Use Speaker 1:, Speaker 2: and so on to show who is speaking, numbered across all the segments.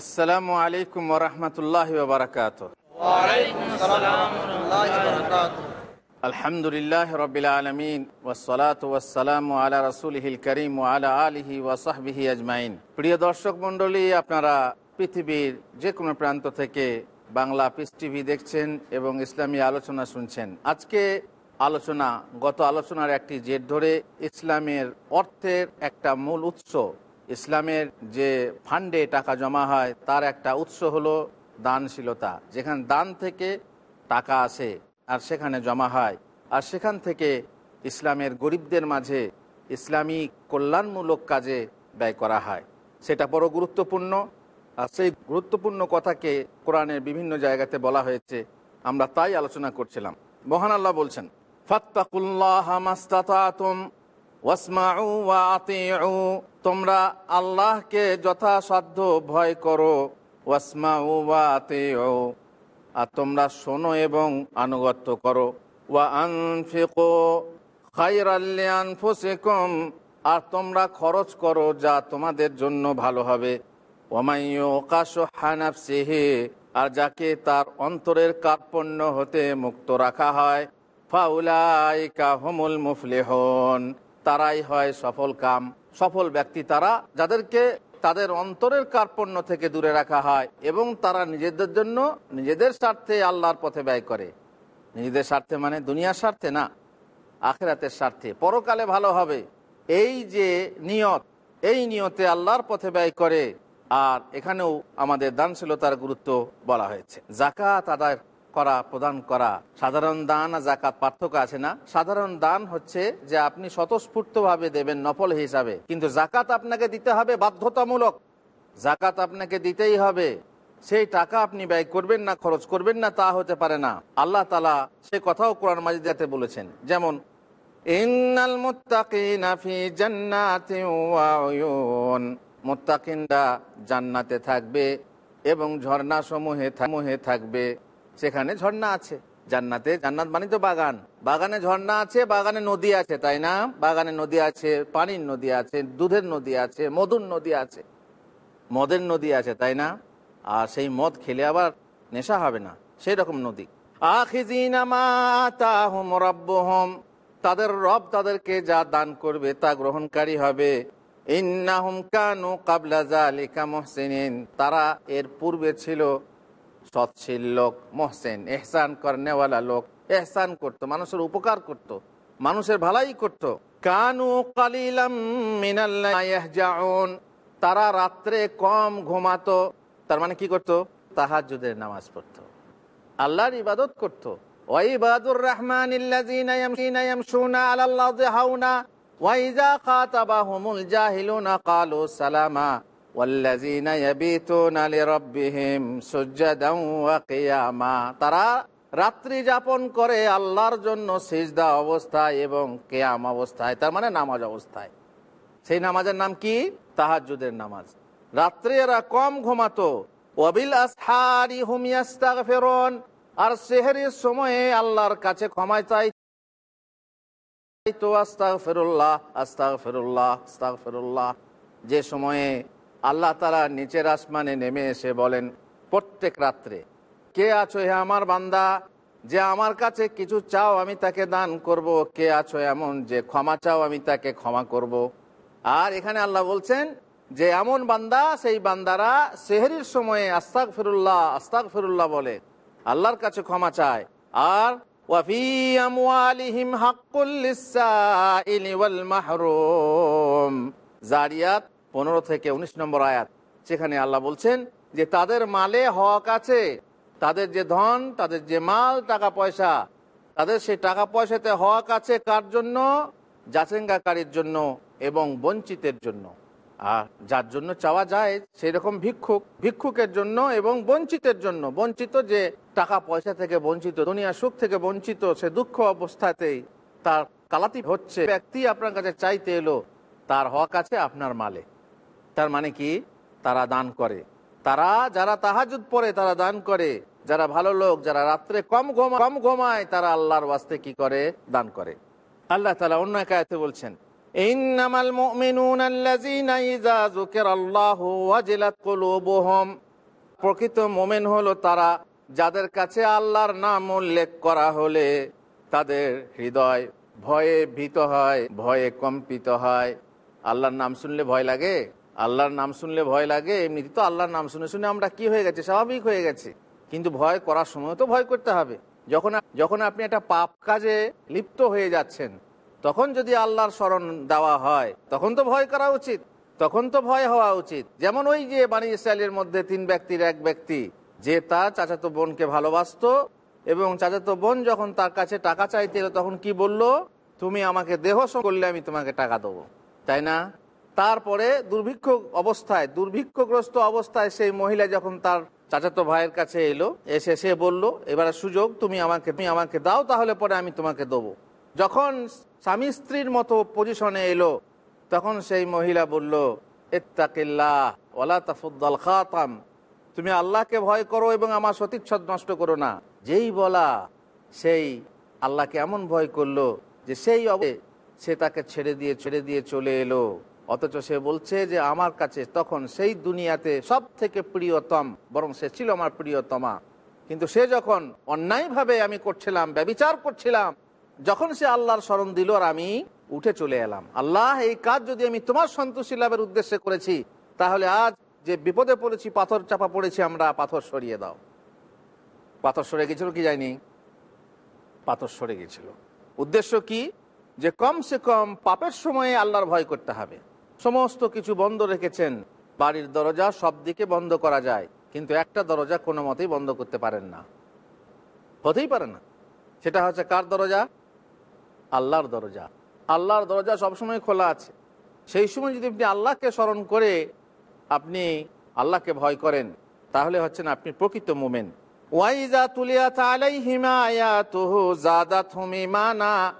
Speaker 1: আসসালামু আলাইকুম ওরহমতুল্লাহ বারকাত আলহামদুলিল্লাহ রবিল আলমিন ওসলাত ওয়াসালাম আলা রসুলহিল করিম আলা আলিহি ওয়াসাহবিহি আজমাইন। প্রিয় দর্শক মণ্ডলী, আপনারা পৃথিবীর যে কোনো প্রান্ত থেকে বাংলা পিস টিভি দেখছেন এবং ইসলামী আলোচনা শুনছেন। আজকে আলোচনা, গত আলোচনার একটি জের ধরে ইসলামের অর্থের একটা মূল উৎস ইসলামের যে ফান্ডে টাকা জমা হয়, তার একটা উৎস হলো দানশীলতা। যেখানে দান থেকে টাকা আসে, আর সেখানে জমা হয়। আর সেখান থেকে ইসলামের গরিবদের মাঝে ইসলামী কল্যাণমূলক কাজে ব্যয় করা হয়। সেটা বড় গুরুত্বপূর্ণ। আর সেই গুরুত্বপূর্ণ কথাকে কোরআনের বিভিন্ন জায়গাতে বলা হয়েছে। আমরা তাই আলোচনা করছিলাম। মহান আল্লাহ বলছেন, ফাত্তাকুল্লাহ তোমরা আল্লাহকে যথাসাধ্য ভয় করো। আর তোমরা শোনো এবং আনুগত্য করো। ওয়া আনফিকু আনফুসিকুম আর তোমরা খরচ করো যা তোমাদের জন্য ভালো হবে। আর যাকে তার অন্তরের কার্পণ্য হতে মুক্ত রাখা হয়, ফাউলাইকা হুমুল মুফলিহন। তারাই হয় সফল কাম। সফল ব্যক্তি তারা, যাদেরকে তাদের অন্তরের কার্পণ্য থেকে দূরে রাখা হয় এবং তারা নিজেদের জন্য নিজেদের স্বার্থে আল্লাহর পথে ব্যয় করে। নিজেদের স্বার্থে মানে দুনিয়ার স্বার্থে না, আখেরাতের স্বার্থে। পরকালে ভালো হবে। এই যে নিয়ত, এই নিয়তে আল্লাহর পথে ব্যয় করে। আর এখানেও আমাদের দানশীলতার গুরুত্ব বলা হয়েছে। জাকাত আদায় করা, প্রদান করা। সাধারণ দান আর জাকাত পার্থক্য আছে না? সাধারণ দান হচ্ছে যে আপনি স্বতঃস্ফূর্তভাবে দেবেন নফল হিসাবে। কিন্তু জাকাত আপনাকে দিতে হবে বাধ্যতামূলক। জাকাত আপনাকে দিতেই হবে। সেই টাকা আপনি ব্যয় করবেন না, খরচ করবেন না, তা হতে পারে না। আল্লাহ তালা সে কথাও কোরআন মাজিদাতে বলেছেন। যেমন, ইন্নাল মুত্তাকিনা ফি জান্নাতিন ওয়া জান্নাতে থাকবে এবং ঝর্ণা সমূহে থাকবে। সেখানে ঝর্ণা আছে। জান্নাতে জান্নাত মানে তো বাগান। বাগানে ঝর্ণা আছে, বাগানে নদী আছে, তাই না? বাগানে নদী আছে, পানির নদী আছে, দুধের নদী আছে, মধুর নদী আছে। মদের নদী আছে, তাই না? আর সেই মদ খেলে আবার নেশা হবে না। সেই রকম নদী আখিজিনামাতাহম তাদের রব তাদেরকে যা দান করবে তা গ্রহণকারী হবে। ইন্নাহুম কানু কাবলা তারা এর পূর্বে ছিল সৎশীল লোক, মহসেন, এহসান করনেওয়ালা লোক, এহসান করতো, মানুষের উপকার করত। মানুষের ভালাই করত। কানু কালিলাম তারা রাত্রে কম ঘুমাতো, তার মানে কি করতো তাহাজুদের নামাজ পড়তো আল্লাহর ইবাদত করতো ওয়াইবাদুর রহমান জাহিলুনা, কালু والذين يبيتون لربهم سجدا وقياما তারা রাত্রি যাপন করে আল্লাহর জন্য সিজদা অবস্থায় এবং কেয়াম অবস্থায় তার মানে নামাজ অবস্থায় সেই নামাজের নাম কি তাহাজুদের নামাজ রাত্রে এরা কম ঘুমাতো ওয়াবিল আসহারি হুম ইয়াস্তাগফিরুন আর সেহরির সময়ে আল্লাহর কাছে ক্ষমা চাই তো আস্তাগফিরুল্লাহ আস্তাগফিরুল্লাহ আস্তাগফিরুল্লাহ যে সময়ে আল্লাহ তারা নিচের আসমানে নেমে এসে বলেন, প্রত্যেক রাত্রে কে আছো হে আমার বান্দা? যে আমার কাছে কিছু চাও আমি তাকে দান করব, কে আছো এমন যে ক্ষমা চাও আমি তাকে ক্ষমা করব। আর এখানে আল্লাহ বলছেন যে, এমন বান্দা, সেই বান্দারা সেহরির সময়ে আস্তাক ফিরুল্লাহ আস্তাক ফিরুল্লাহ বলে, আল্লাহর কাছে ক্ষমা চায়। আর জারিয়াত পনেরো থেকে ১৯ নম্বর আয়াত, সেখানে আল্লাহ বলছেন যে তাদের মালে হক আছে, তাদের যে ধন, তাদের যে মাল, টাকা পয়সা, তাদের সেই টাকা পয়সাতে হক আছে কার জন্য? যাচেঙ্গাকারীর জন্য এবং বঞ্চিতের জন্য। আর যার জন্য চাওয়া যায় সেই রকম ভিক্ষুক, ভিক্ষুকের জন্য এবং বঞ্চিতের জন্য। বঞ্চিত যে টাকা পয়সা থেকে বঞ্চিত, দুনিয়া সুখ থেকে বঞ্চিত, সে দুঃখ অবস্থাতেই তার কালাতি হচ্ছে। ব্যক্তি আপনার কাছে চাইতে এলো, তার হক আছে আপনার মালে। তার মানে কি? তারা দান করে। তারা যারা তাহাজুদ পড়ে, তারা দান করে। যারা ভালো লোক, যারা রাত্রে কম ঘুমা, কম ঘুমায়, তারা আল্লাহর ওয়াস্তে কি করে? দান করে। আল্লাহ তালা অন্য একায়তে বলছেন, ইন্নামাল মুমিনুনা আল্লাযীনা ইযা যুকিরাল্লাহু ওয়াজিলাত কুলুবুহুম। প্রকৃত মোমেন হলো তারা যাদের কাছে আল্লাহর নাম উল্লেখ করা হলে তাদের হৃদয় ভয়ে ভীত হয়, ভয়ে কম্পিত হয়। আল্লাহর নাম শুনলে ভয় লাগে? আল্লাহর নাম শুনলে ভয় লাগে, এমনিতে তো আল্লাহর নাম শুনে শুনে আমরা কি হয়ে গেছে? স্বাভাবিক হয়ে গেছে। কিন্তু ভয় করার সময় তো ভয় করতে হবে। যখন যখন আপনি একটা পাপ কাজে লিপ্ত হয়ে যাচ্ছেন, তখন যদি আল্লাহর স্মরণ দেওয়া হয়, তখন তো ভয় করা উচিত। তখন তো ভয় হওয়া উচিত। যেমন ওই যে বাণী ইসরায়েলের মধ্যে তিন ব্যক্তির এক ব্যক্তি, যে তার চাচাতো বোনকে ভালোবাসতো এবং চাচাতো বোন যখন তার কাছে টাকা চাইতে তখন কি বলল? তুমি আমাকে দেহ করলে আমি তোমাকে টাকা দেবো। তাই না? তারপরে দুর্ভিক্ষ অবস্থায়, দুর্ভিক্ষগ্রস্ত অবস্থায় সেই মহিলা যখন তার চাচাতো ভাইয়ের কাছে এলো, এসে সে বলল, এবারে সুযোগ, তুমি আমাকে তুমি আমাকে দাও, তাহলে পরে আমি তোমাকে দেবো। যখন স্বামী স্ত্রীর মতো পজিশনে এলো, তখন সেই মহিলা বলল এত্তাকিল্লাহ খাতাম। তুমি আল্লাহকে ভয় করো এবং আমার সতীচ্ছদ নষ্ট করো না। যেই বলা, সেই আল্লাহকে এমন ভয় করল যে সেই অবে সে তাকে ছেড়ে দিয়ে ছেড়ে দিয়ে চলে এলো। অথচ সে বলছে যে আমার কাছে তখন সেই দুনিয়াতে সব থেকে প্রিয়তম, বরং সে ছিল আমার প্রিয়তমা। কিন্তু সে যখন অন্যায়ভাবে আমি করছিলাম, ব্যবিচার করছিলাম, যখন সে আল্লাহর স্মরণ দিল আর আমি উঠে চলে এলাম। আল্লাহ, এই কাজ যদি আমি তোমার সন্তুষ্টি লাভের উদ্দেশ্যে করেছি, তাহলে আজ যে বিপদে পড়েছি, পাথর চাপা পড়েছি, আমরা পাথর সরিয়ে দাও। পাথর সরে গেছিল কি যায়নি? পাথর সরে গেছিল। উদ্দেশ্য কি? যে কমসে কম পাপের সময়ে আল্লাহর ভয় করতে হবে। সমস্ত কিছু বন্ধ রেখেছেন। বাড়ির দরজা সব দিকে বন্ধ করা যায়, কিন্তু একটা দরজা কোনো মতেই বন্ধ করতে পারেন না। হতেই পারে না। সেটা হচ্ছে কার দরজা? আল্লাহর দরজা। আল্লাহর দরজা সবসময় খোলা আছে। সেই সময় যদি আপনি আল্লাহকে স্মরণ করে আপনি আল্লাহকে ভয় করেন, তাহলে হচ্ছেন আপনি প্রকৃত মোমেন।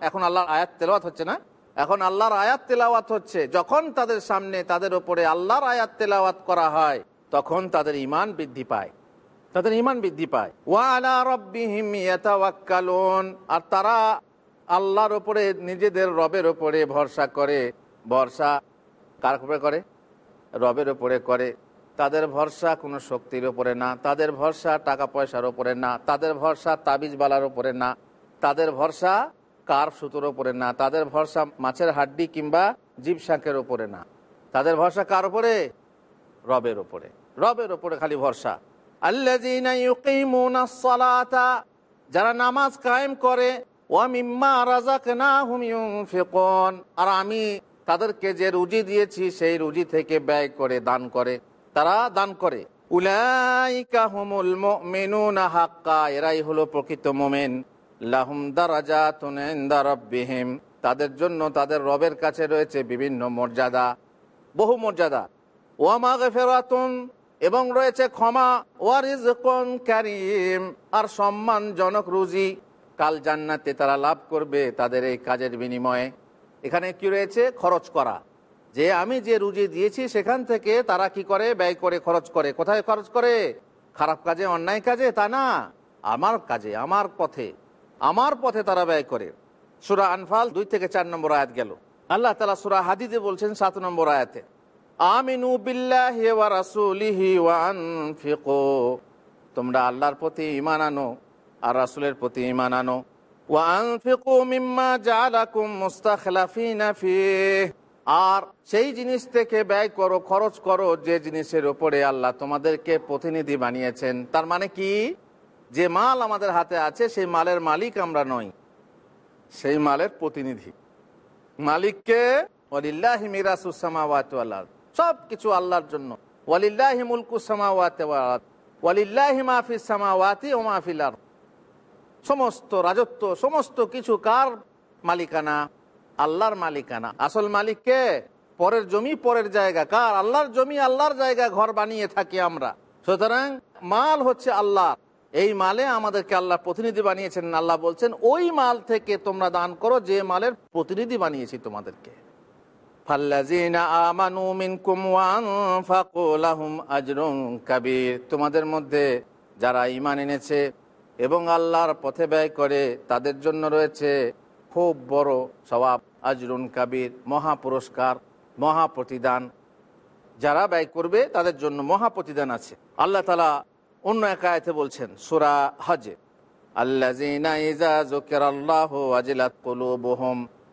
Speaker 1: এখন আল্লাহর আয়াত তেলাওয়াত হচ্ছে না? এখন আল্লাহর আয়াত তেলাওয়াত হচ্ছে। যখন তাদের সামনে তাদের উপরে আল্লাহর আয়াত তেলাওয়াত করা হয়, তখন তাদের ইমান বৃদ্ধি পায়। তাদের ইমান বৃদ্ধি পায়। ওয়া আলা রাব্বিহিম আর তারা আল্লাহর ওপরে নিজেদের রবের ওপরে ভরসা করে, ভরসা কার উপরে করে? রবের ওপরে করে। তাদের ভরসা কোনো শক্তির ওপরে না, তাদের ভরসা টাকা পয়সার ওপরে না, তাদের ভরসা তাবিজ বালার ওপরে না, তাদের ভরসা কার সুতোর ওপরে না? তাদের ভরসা মাছের হাড্ডি কিংবা জীব শাঁকের ওপরে না। তাদের ভরসা কার ওপরে রবের ওপরে রবের ওপরে খালি ভরসা। যারা নামাজ কায়েম করে আর আমি তাদেরকে যে রুজি দিয়েছি, সেই রুজি থেকে ব্যয় করে দান করে, তারা দান করে। উলাইকা হুমুল মুমিনুনা হাক্কা, এরাই হলো প্রকৃত মুমিন। লাহুম তাদের জন্য তাদের রবের কাছে রয়েছে বিভিন্ন মর্যাদা, বহু মর্যাদা। ওয়া মাগফিরাতুন এবং রয়েছে ক্ষমা, ওয়া রিজকুন কারীম। আর সম্মানজনক রুজি, কাল জান্নাতে তারা লাভ করবে তাদের এই কাজের বিনিময়ে। এখানে কি রয়েছে? খরচ করা। যে আমি যে রুজি দিয়েছি সেখান থেকে তারা কি করে? ব্যয় করে, খরচ করে। কোথায় খরচ করে? খারাপ কাজে, অন্যায় কাজে? তা না। আমার কাজে, আমার পথে। আমার পথে তারা ব্যয় করে। সুরা আনফাল দুই থেকে চার নম্বর আয়াত গেল। আল্লাহ তালা সুরা হাদিদে বলছেন সাত নম্বর আয়াতে, আমিনু বিল্লাহি ওয়া রাসূলিহি ওয়া আনফিকু। তোমরা আল্লাহর প্রতি ঈমান আনো আর রাসূলের প্রতি ঈমান আনো। ওয়া আনফিকু মিম্মা জাআলাকুম মুস্তাখলাফিনা ফিহ। আর সেই জিনিস থেকে ব্যয় করো, খরচ করো, যে জিনিসের উপরে আল্লাহ তোমাদেরকে প্রতিনিধি বানিয়েছেন। তার মানে কি? যে মাল আমাদের হাতে আছে, সেই মালের মালিক আমরা নই। সেই মালের প্রতিনিধি। মালিককে ওয়ালিল্লাহি মিরাসুসামাওয়াত সব কিছু আল্লাহর জন্য। ওয়ালিল্লাহি মুলকুসামাওয়াত ওয়ালিল্লাহি মা ফিস সামাওয়াতি ওয়া মা সমস্ত রাজত্ব, সমস্ত কিছু কার মালিকানা? আল্লাহর মালিকানা। আসল মালিককে পরের জমি, পরের জায়গা। কার? আল্লাহর জমি, আল্লাহর জায়গা ঘর বানিয়ে থাকি আমরা। সুতরাং মাল হচ্ছে আল্লাহ এই মালে আমাদেরকে আল্লাহ প্রতিনিধি বানিয়েছেন। আল্লাহ বলছেন, ওই মাল থেকে তোমরা দান করো, যে মালের প্রতিনিধি বানিয়েছি তোমাদেরকে। তোমাদের মধ্যে যারা ঈমান এনেছে এবং আল্লাহর পথে ব্যয় করে, তাদের জন্য রয়েছে খুব বড় স্বভাব আজরুন কাবির, মহা পুরস্কার, মহা প্রতিদান। যারা ব্যয় করবে, তাদের জন্য মহা প্রতিদান আছে। আল্লাহ তালা অন্য এক আয়তে বলছেন সুরা হজে আল্লাহ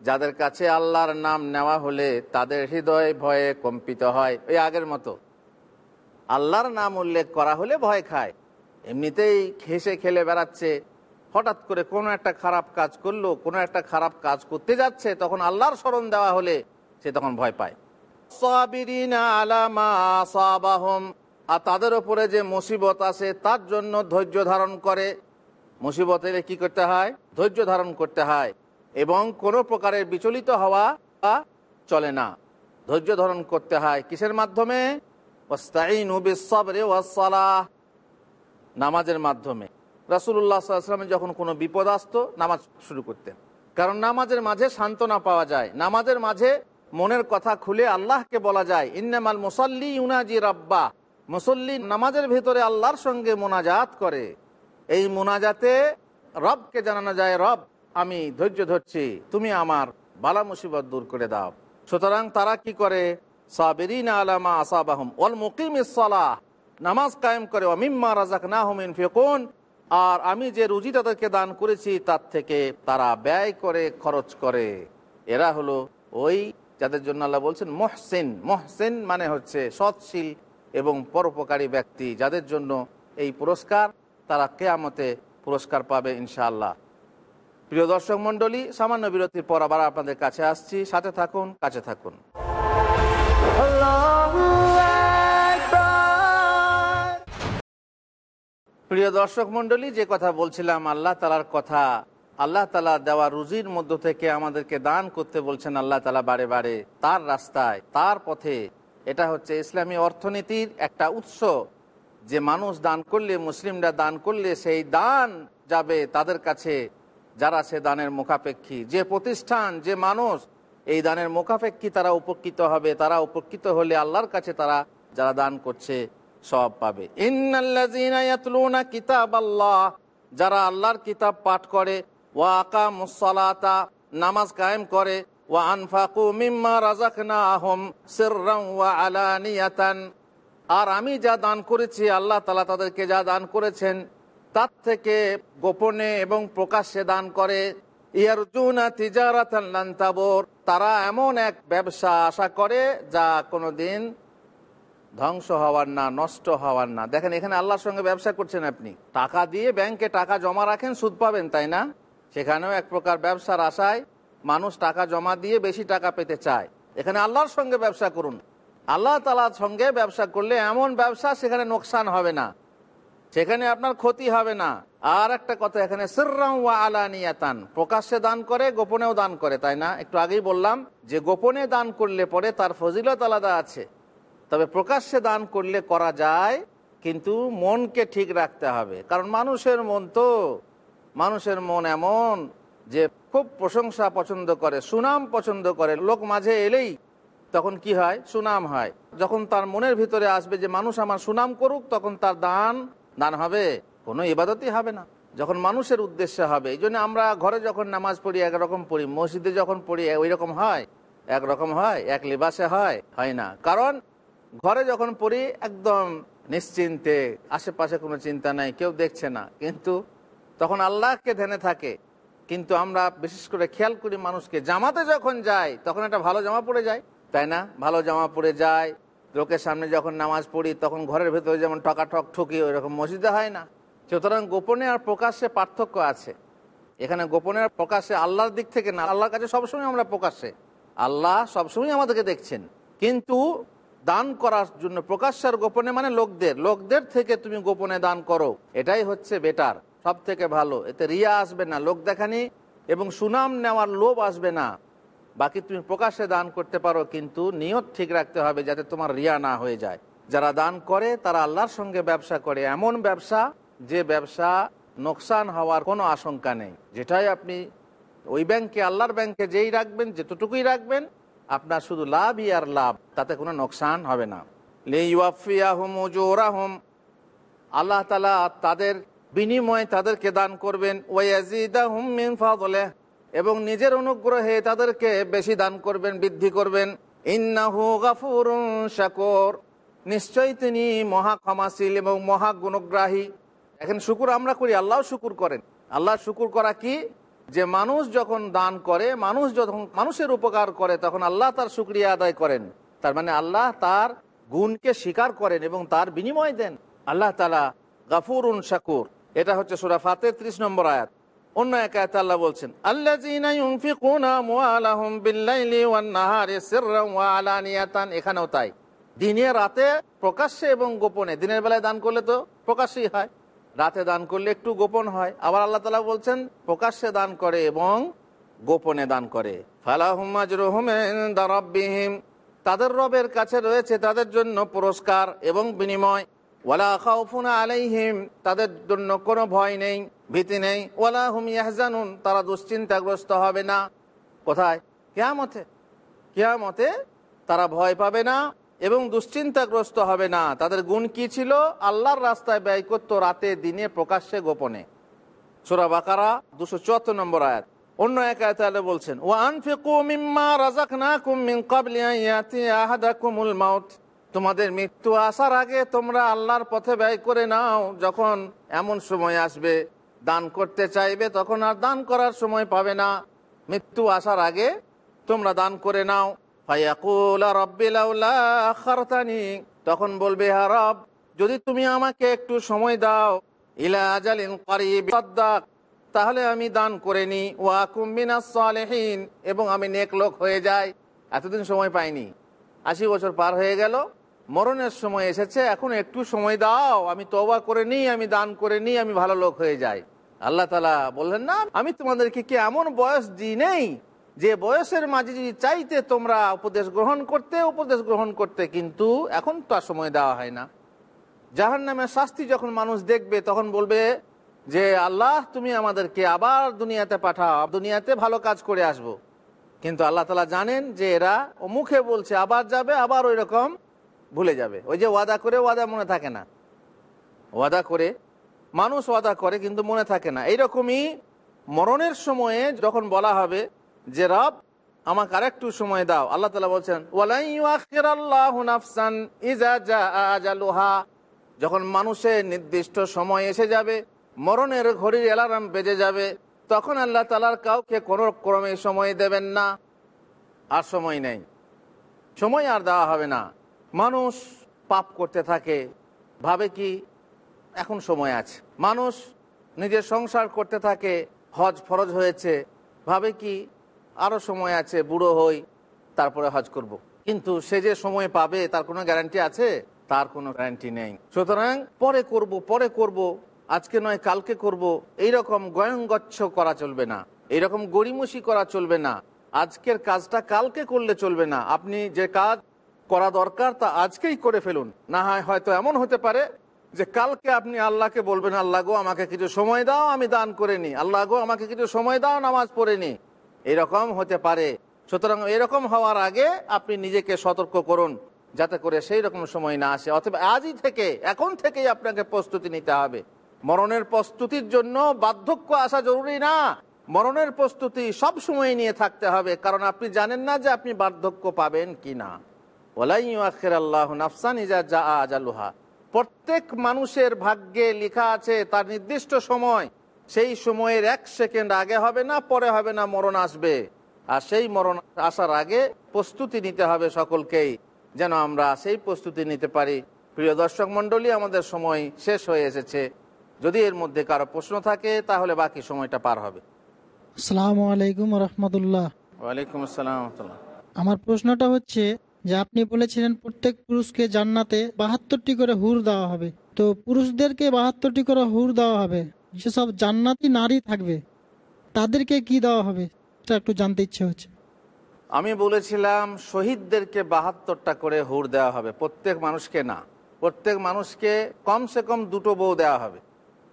Speaker 1: যাদের কাছে আল্লাহর নাম নেওয়া হলে তাদের হৃদয় ভয়ে কম্পিত হয়। ওই আগের মতো। আল্লাহর নাম উল্লেখ করা হলে ভয় খায়। এমনিতেই খেসে খেলে বেড়াচ্ছে। হঠাৎ করে কোনো একটা খারাপ কাজ করল কোনো একটা খারাপ কাজ করতে যাচ্ছে তখন আল্লাহর স্মরণ দেওয়া হলে সে তখন ভয় পায়। সাবিরিনা আলামা আসাবাহম আর তাদের ওপরে যে মুসিবত আছে, তার জন্য ধৈর্য ধারণ করে। মুসিবত এলে কি করতে হয়? ধৈর্য ধারণ করতে হয়। এবং কোনো প্রকারের বিচলিত হওয়া চলে না। ধৈর্য ধারণ করতে হয় কিসের মাধ্যমে? নামাজের মাধ্যমে। রাসুল্লাহ সাল্লামে যখন কোনো বিপদ আসতো, নামাজ শুরু করতেন। কারণ নামাজের মাঝে সান্ত্বনা পাওয়া যায়। নামাজের মাঝে মনের কথা খুলে আল্লাহকে বলা যায়, ইন্নামাল মুসল্লি ইউনাজি রাব্বা। মুসল্লি নামাজের ভেতরে আল্লাহর সঙ্গে মোনাজাত করে। এই মোনাজাতে রবকে জানানো যায়, রব, আমি ধৈর্য ধরছি, তুমি আমার বালা মুসিবত দূর করে দাও। সুতরাং তারা কি করে? সাবেরিন আলামা আসাবাহম ওয়াল মুকিম ইসালাহ নামাজ কায়েম করে অমিম্মা রাজাক না হুমিন ফেকুন আর আমি যে রুজি তাদেরকে দান করেছি, তার থেকে তারা ব্যয় করে, খরচ করে। এরা হলো ওই যাদের জন্য আল্লাহ বলছেন, মহসেন। মহসেন মানে হচ্ছে সৎশীল এবং পরোপকারী ব্যক্তি যাদের জন্য এই পুরস্কার তারা কেয়ামতে পুরস্কার পাবে ইনশাআল্লাহ। প্রিয় দর্শক মণ্ডলী সামান্য বিরতির পর আবার আপনাদের কাছে আসছি। সাথে থাকুন কাছে থাকুন। প্রিয় দর্শক মণ্ডলী যে কথা বলছিলাম আল্লাহ তালার কথা। আল্লাহ তালা দেওয়া রুজির মধ্য থেকে আমাদেরকে দান করতে বলছেন আল্লাহ তালা বারে বারে। তার রাস্তায় তার পথে এটা হচ্ছে ইসলামী অর্থনীতির একটা উৎস। যে মানুষ দান করলে, মুসলিমরা দান করলে সেই দান যাবে তাদের কাছে যারা সে দানের মুখাপেক্ষী। যে প্রতিষ্ঠান, যে মানুষ এই দানের মুখাপেক্ষী তারা উপকৃত হবে, তারা উপকৃত হলে আল্লাহর কাছে তারা যারা দান করছে সব পাবে। কিতাব আল্লাহ যারা আল্লাহর কিতাব পাঠ করে, ওয়া আকা মুসালাতা নামাজ কায়েম করে আর আমি যা দান করেছি, আল্লাহ তালা তাদেরকে যা দান করেছেন, তার থেকে গোপনে এবং প্রকাশ্যে দান করে। তিজারাতাবর তারা এমন এক ব্যবসা আশা করে যা কোনোদিন ধ্বংস হওয়ার না, নষ্ট হওয়ার না। দেখেন, এখানে আল্লাহর সঙ্গে ব্যবসা করছেন আপনি। টাকা দিয়ে ব্যাংকে টাকা জমা রাখেন, সুদ পাবেন, তাই না? সেখানেও এক প্রকার ব্যবসার আশায় মানুষ টাকা জমা দিয়ে বেশি টাকা পেতে চায়। এখানে আল্লাহর সঙ্গে ব্যবসা করুন। আল্লাহ তালার সঙ্গে ব্যবসা করলে এমন ব্যবসা সেখানে নোকসান হবে না। সেখানে আপনার ক্ষতি হবে না। আর একটা কথা, এখানে ওয়া আলানিয়াতান, প্রকাশ্যে দান করে, গোপনেও দান করে, তাই না? একটু আগেই বললাম যে গোপনে দান করলে পরে তার ফজিলত আলাদা আছে। তবে প্রকাশ্যে দান করলে করা যায়, কিন্তু মনকে ঠিক রাখতে হবে। কারণ মানুষের মন তো, মানুষের মন এমন যে খুব প্রশংসা পছন্দ করে, সুনাম পছন্দ করে, লোক মাঝে এলেই তখন কি হয়? সুনাম হয়। যখন তার মনের ভিতরে আসবে যে মানুষ আমার সুনাম করুক, তখন তার দান দান হবে, কোনো ইবাদতই হবে না। যখন মানুষের উদ্দেশ্যে হবে, এই জন্য আমরা ঘরে যখন নামাজ পড়ি, একরকম পড়ি, মসজিদে যখন পড়ি ওই রকম হয়, একরকম হয়, এক লিবাসে হয় হয় না। কারণ ঘরে যখন পড়ি, একদম নিশ্চিন্তে, আশেপাশে কোনো চিন্তা নাই, কেউ দেখছে না। কিন্তু তখন আল্লাহকে ধ্যানে থাকে। কিন্তু আমরা বিশেষ করে খেয়াল করি মানুষকে, জামাতে যখন যাই, তখন একটা ভালো জামা পড়ে যায় তাই না? ভালো জামা পড়ে যায় লোকের সামনে যখন নামাজ পড়ি, তখন ঘরের ভেতরে যেমন টকাঠক ঠকি ওই রকম মসজিদে হয় না। সুতরাং গোপনে আর প্রকাশ্যে পার্থক্য আছে। এখানে গোপনে আর প্রকাশ্যে আল্লাহর দিক থেকে না, আল্লাহর কাছে সবসময় আমরা প্রকাশ্যে। আল্লাহ সবসময় আমাদেরকে দেখছেন। কিন্তু দান করার জন্য প্রকাশ্যের গোপনে মানে লোকদের। লোকদের থেকে তুমি গোপনে দান করো। এটাই হচ্ছে বেটার সব থেকে ভালো। এতে রিয়া আসবে না, লোক দেখানি এবং সুনাম নেওয়ার লোভ আসবে না। বাকি তুমি প্রকাশ্যে দান করতে পারো, কিন্তু নিয়ত ঠিক রাখতে হবে যাতে তোমার রিয়া না হয়ে যায়। যারা দান করে, তারা আল্লাহর সঙ্গে ব্যবসা করে। এমন ব্যবসা, যে ব্যবসা নোকসান হওয়ার কোনো আশঙ্কা নেই। যেটাই আপনি ওই ব্যাংকে, আল্লাহর ব্যাংকে যেই রাখবেন, যেতটুকুই রাখবেন, আপনার শুধু লাভই আর লাভ, তাতে কোনো নোকসান হবে না। লেহুম আল্লাহ তালা তাদের বিনিময়ে তাদেরকে দান করবেন। ওয়াজিদাহুম মিন ফাদলে এবং নিজের অনুগ্রহে তাদেরকে বেশি দান করবেন, বৃদ্ধি করবেন। ইন্নাহু গাফুরুন শাকুর। নিশ্চয়ই তিনি মহা ক্ষমাশীল এবং মহা গুণগ্রাহী। এখন শুকুর আমরা করি, আল্লাহ শুকুর করেন। আল্লাহ শুকুর করা কি? যে মানুষ যখন দান করে, মানুষ যখন মানুষের উপকার করে, তখন আল্লাহ তার শুক্রিয়া আদায় করেন। তার মানে আল্লাহ তার গুণকে স্বীকার করেন এবং তার বিনিময় দেন। আল্লাহ তালা গাফুরুন শাকুর। এটা হচ্ছে সুরা ফাতে ত্রিশ নম্বর আয়াত। অন্য এক আয়াতে আল্লাহ বলছেন এখানেও তাই। দিনে, রাতে, প্রকাশ্যে এবং গোপনে। দিনের বেলায় দান করলে তো প্রকাশ্যেই হয়। রাতে দান করলে একটু গোপন হয়। আবার আল্লাহ তালা বলছেন, প্রকাশ্যে দান করে এবং গোপনে দান করে। তাদের রবের কাছে রয়েছে তাদের জন্য পুরস্কার এবং বিনিময়। ওয়ালা আলাইহিম, তাদের জন্য কোনো ভয় নেই, ভীতি নেই। ওয়ালা হুম ইয়াহজানুন, তারা দুশ্চিন্তাগ্রস্ত হবে না। কোথায়? কেয়ামতে। কেয়ামতে তারা ভয় পাবে না এবং দুশ্চিন্তাগ্রস্ত হবে না। তাদের গুণ কি ছিল? আল্লাহর রাস্তায় ব্যয় করতো রাতে, দিনে, প্রকাশ্যে, গোপনে। সুরা বাকারা, দুশো চুয়াত্তর নম্বর আয়াত। অন্য এক আয়াতে আল্লাহ বলছেন ও আনফিকু মিম্মা না মিন ক্বাবলি আন আহাদা কুমুল মাউত। তোমাদের মৃত্যু আসার আগে তোমরা আল্লাহর পথে ব্যয় করে নাও। যখন এমন সময় আসবে, দান করতে চাইবে, তখন আর দান করার সময় পাবে না। মৃত্যু আসার আগে তোমরা দান করে নাও। তখন বলবে, হা রব, যদি তুমি আমাকে একটু সময় দাও, ইলা আজালিন তাহলে আমি দান করে নি এবং আমি নেক লোক হয়ে যাই। এতদিন সময় পাইনি। আশি বছর পার হয়ে গেল। মরণের সময় এসেছে, এখন একটু সময় দাও, আমি তওবা করে নিই, আমি দান করে নিই, আমি ভালো লোক হয়ে যাই। আল্লাহ তালা বললেন, না, আমি তোমাদেরকে কি এমন বয়স দিই নেই? যে বয়সের মাঝে যদি চাইতে তোমরা উপদেশ গ্রহণ করতে, উপদেশ গ্রহণ করতে, কিন্তু এখন তো আর সময় দেওয়া হয় না। জাহান নামের শাস্তি যখন মানুষ দেখবে, তখন বলবে যে, আল্লাহ, তুমি আমাদেরকে আবার দুনিয়াতে পাঠাও দুনিয়াতে ভালো কাজ করে আসব। কিন্তু আল্লাহ তালা জানেন যে, এরা ও মুখে বলছে, আবার যাবে, আবার ওই রকম ভুলে যাবে। ওই যে ওয়াদা করে ওয়াদা মনে থাকে না। ওয়াদা করে, মানুষ ওয়াদা করে কিন্তু মনে থাকে না। এইরকমই মরণের সময়ে যখন বলা হবে যে, রব, আমাকে আরেকটু সময় দাও। আল্লাহ তালা বলছেন যখন মানুষের নির্দিষ্ট সময় এসে যাবে, মরণের ঘড়ির অ্যালার্ম বেজে যাবে, তখন আল্লাহ তালার কাউকে কোনো ক্রমে সময় দেবেন না। আর সময় নেই। সময় আর দেওয়া হবে না। মানুষ পাপ করতে থাকে, ভাবে কি এখন সময় আছে। মানুষ নিজের সংসার করতে থাকে, হজ ফরজ হয়েছে, ভাবে কি আরও সময় আছে, বুড়ো হই, তারপরে হজ করব। কিন্তু সে যে সময় পাবে, তার কোনো গ্যারান্টি আছে? তার কোনো গ্যারান্টি নেই। সুতরাং পরে করব পরে করব, আজকে নয়, কালকে করব, এইরকম গয়ঙ্গচ্ছ করা চলবে না। এইরকম গড়িমসি করা চলবে না। আজকের কাজটা কালকে করলে চলবে না। আপনি যে কাজ করা দরকার, তা আজকেই করে ফেলুন। না হয় হয়তো এমন হতে পারে যে কালকে আপনি আল্লাহকে বলবেন, আল্লাহ গো, আমাকে কিছু সময় দাও, আমি দান করে নি আল্লাহ গো, আমাকে কিছু সময় দাও, নামাজ পড়ে নি এরকম হতে পারে। সুতরাং এরকম হওয়ার আগে আপনি নিজেকে সতর্ক করুন, যাতে করে সেই রকম সময় না আসে। অথবা আজই থেকে, এখন থেকেই আপনাকে প্রস্তুতি নিতে হবে। মরণের প্রস্তুতির জন্য বার্ধক্য আসা জরুরি না। মরণের প্রস্তুতি সব সময় নিয়ে থাকতে হবে, কারণ আপনি জানেন না যে আপনি বার্ধক্য পাবেন কি না আল্লাহ নাফসান ইজা যা আজালুহা। প্রত্যেক মানুষের ভাগ্যে লেখা আছে তার নির্দিষ্ট সময়। সেই সময়ের এক সেকেন্ড আগে হবে না পরে হবে না মরণ আসবে। আর সেই মরণ আসার আগে প্রস্তুতি নিতে হবে সকলকেই যেন আমরা সেই প্রস্তুতি নিতে পারি। প্রিয় দর্শক মন্ডলী আমাদের সময় শেষ হয়ে এসেছে। যদি এর মধ্যে কারও প্রশ্ন থাকে তাহলে বাকি সময়টা পার হবে।
Speaker 2: আসসালামু আলাইকুম রহমতুল্লাহ।
Speaker 1: ওয়ালাইকুম আসসালাম রহমতুল্লাহ।
Speaker 2: আমার প্রশ্নটা হচ্ছে যে আপনি বলেছিলেন প্রত্যেক পুরুষকে জান্নাতে বাহাত্তরটি করে হুর দেওয়া হবে। তো পুরুষদেরকে বাহাত্তরটি করে হুর দেওয়া হবে। যেসব জান্নাতি নারী থাকবে, তাদেরকে কি দেওয়া হবে? সেটা একটু জানতে ইচ্ছে হচ্ছে।
Speaker 1: আমি বলেছিলাম, শহীদদেরকে বাহাত্তরটা করে হুর দেওয়া হবে। প্রত্যেক মানুষকে না। প্রত্যেক মানুষকে কমসে কম দুটো বউ দেওয়া হবে।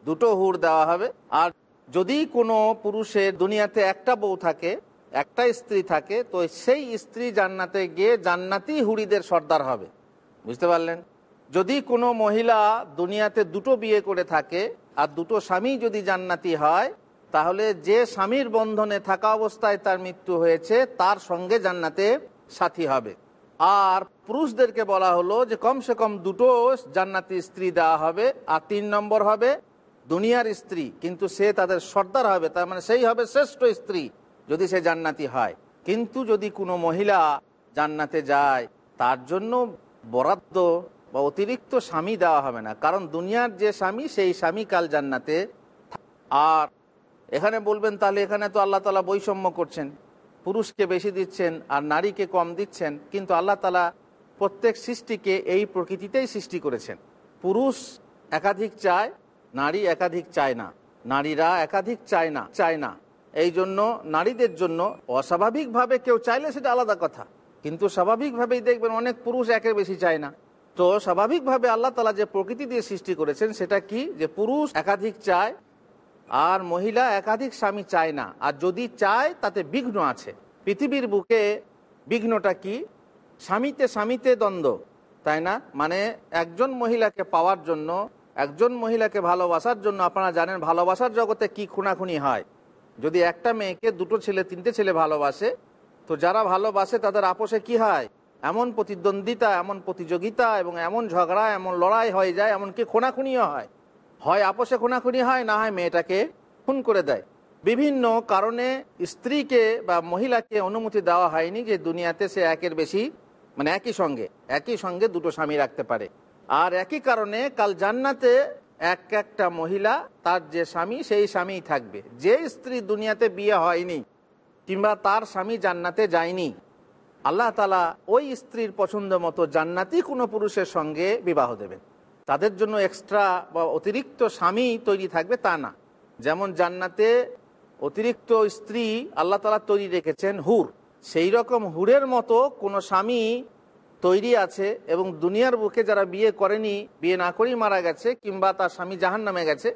Speaker 1: দুটো হুর দেওয়া হবে। আর যদি কোনো পুরুষের দুনিয়াতে একটা বউ থাকে একটা স্ত্রী থাকে, তো সেই স্ত্রী জান্নাতে গিয়ে জান্নাতি হুড়িদের সর্দার হবে। বুঝতে পারলেন? যদি কোনো মহিলা দুনিয়াতে দুটো বিয়ে করে থাকে আর দুটো স্বামী যদি জান্নাতি হয়, তাহলে যে স্বামীর বন্ধনে থাকা অবস্থায় তার মৃত্যু হয়েছে, তার সঙ্গে জান্নাতে সাথী হবে। আর পুরুষদেরকে বলা হলো যে কমসে কম দুটো জান্নাতি স্ত্রী দেওয়া হবে, আর তিন নম্বর হবে দুনিয়ার স্ত্রী, কিন্তু সে তাদের সর্দার হবে, তার মানে সেই হবে শ্রেষ্ঠ স্ত্রী। যদি সে জান্নাতি হয়। কিন্তু যদি কোনো মহিলা জান্নাতে যায়, তার জন্য বরাদ্দ বা অতিরিক্ত স্বামী দেওয়া হবে না। কারণ দুনিয়ার যে স্বামী, সেই স্বামী কাল জান্নাতে আর এখানে বলবেন, তাহলে এখানে তো আল্লাহ তালা বৈষম্য করছেন। পুরুষকে বেশি দিচ্ছেন আর নারীকে কম দিচ্ছেন। কিন্তু আল্লাহ তালা প্রত্যেক সৃষ্টিকে এই প্রকৃতিতেই সৃষ্টি করেছেন। পুরুষ একাধিক চায়, নারী একাধিক চায় না। নারীরা একাধিক চায় না চায় না। এই জন্য নারীদের জন্য অস্বাভাবিকভাবে কেউ চাইলে সেটা আলাদা কথা। কিন্তু স্বাভাবিকভাবেই দেখবেন অনেক পুরুষ একের বেশি চায় না। তো স্বাভাবিকভাবে আল্লাহ তালা যে প্রকৃতি দিয়ে সৃষ্টি করেছেন সেটা কি? যে পুরুষ একাধিক চায় আর মহিলা একাধিক স্বামী চায় না। আর যদি চায়, তাতে বিঘ্ন আছে। পৃথিবীর বুকে বিঘ্নটা কি? স্বামীতে স্বামীতে দ্বন্দ্ব, তাই না? মানে একজন মহিলাকে পাওয়ার জন্য, একজন মহিলাকে ভালোবাসার জন্য, আপনারা জানেন ভালোবাসার জগতে কি খুনাখুনি হয়? যদি একটা মেয়েকে দুটো ছেলে, তিনটে ছেলে ভালোবাসে, তো যারা ভালোবাসে তাদের আপোষে কি হয়? এমন প্রতিদ্বন্দ্বিতা, এমন প্রতিযোগিতা এবং এমন ঝগড়া, এমন লড়াই হয়ে যায়, এমনকি খুনাখুনিও হয়। হয় আপোষে খুনাখুনি হয়, না হয় মেয়েটাকে খুন করে দেয়। বিভিন্ন কারণে স্ত্রীকে বা মহিলাকে অনুমতি দেওয়া হয়নি যে দুনিয়াতে সে একের বেশি মানে একই সঙ্গে একই সঙ্গে দুটো স্বামী রাখতে পারে। আর একই কারণে কাল জান্নাতে এক একটা মহিলা, তার যে স্বামী, সেই স্বামীই থাকবে। যে স্ত্রী দুনিয়াতে বিয়ে হয়নি, কিংবা তার স্বামী জান্নাতে যায়নি, আল্লাহ তালা ওই স্ত্রীর পছন্দ মতো জান্নাতি কোনো পুরুষের সঙ্গে বিবাহ দেবেন। তাদের জন্য এক্সট্রা বা অতিরিক্ত স্বামী তৈরি থাকবে তা না। যেমন জান্নাতে অতিরিক্ত স্ত্রী আল্লাহ তালা তৈরি রেখেছেন হুর। সেই রকম হুরের মতো কোনো স্বামী তৈরি আছে এবং দুনিয়ার বুকে যারা বিয়ে করেনি, বিয়ে না করেই মারা গেছে কিংবা তার স্বামী জাহান নামে গেছে,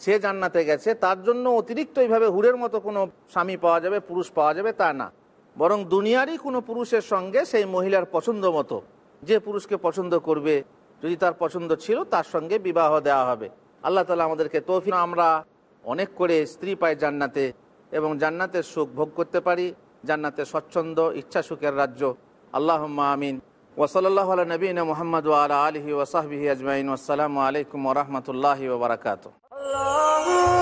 Speaker 1: সে জান্নাতে গেছে, তার জন্য অতিরিক্ত এইভাবে হুরের মতো কোনো স্বামী পাওয়া যাবে, পুরুষ পাওয়া যাবে তা না। বরং দুনিয়ারই কোনো পুরুষের সঙ্গে সেই মহিলার পছন্দ মতো, যে পুরুষকে পছন্দ করবে, যদি তার পছন্দ ছিল তার সঙ্গে বিবাহ দেওয়া হবে। আল্লাহ তালা আমাদেরকে তৌফিক, আমরা অনেক করে স্ত্রী পাই জান্নাতে এবং জান্নাতের সুখ ভোগ করতে পারি, জান্নাতের স্বচ্ছন্দ, ইচ্ছা সুখের রাজ্য। আল্লাহ আমিন। ওসলাল্লাহ নবীন মোহাম্মদ আলা আলহি ওসাহবিহি আজমাইন আসসালামু আলাইকুম রহমতুল্লাহি ওবরাকাত
Speaker 3: Allah